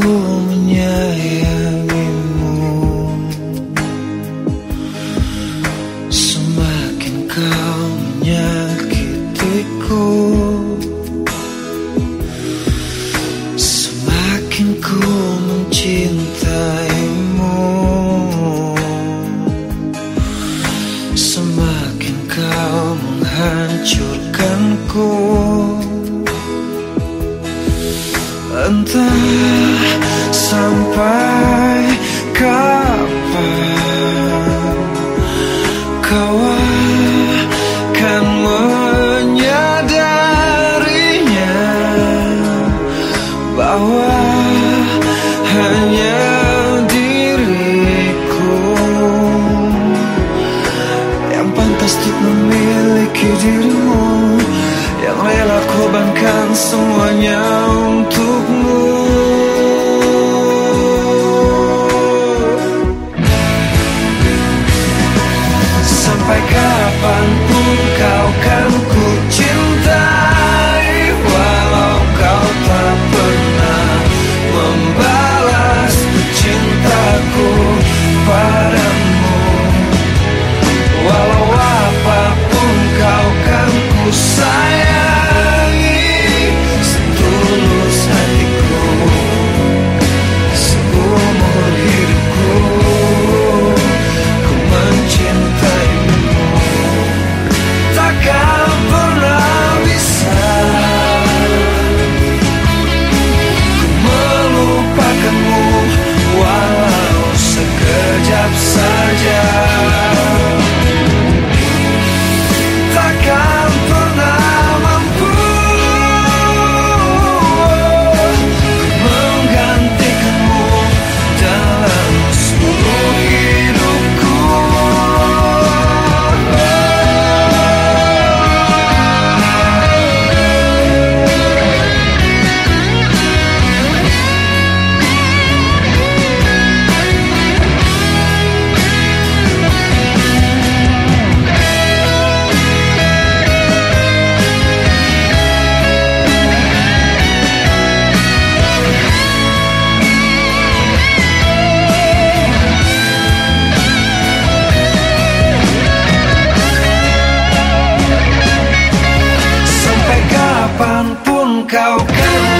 menyayangimu Semakin kau menyakitiku Semakin ku mencintaimu Bye. kapan pun kau kan ku cintai. Walau kau tak pernah membalas cintaku padamu. Walau apa pun kau kan ku sayang. Go go.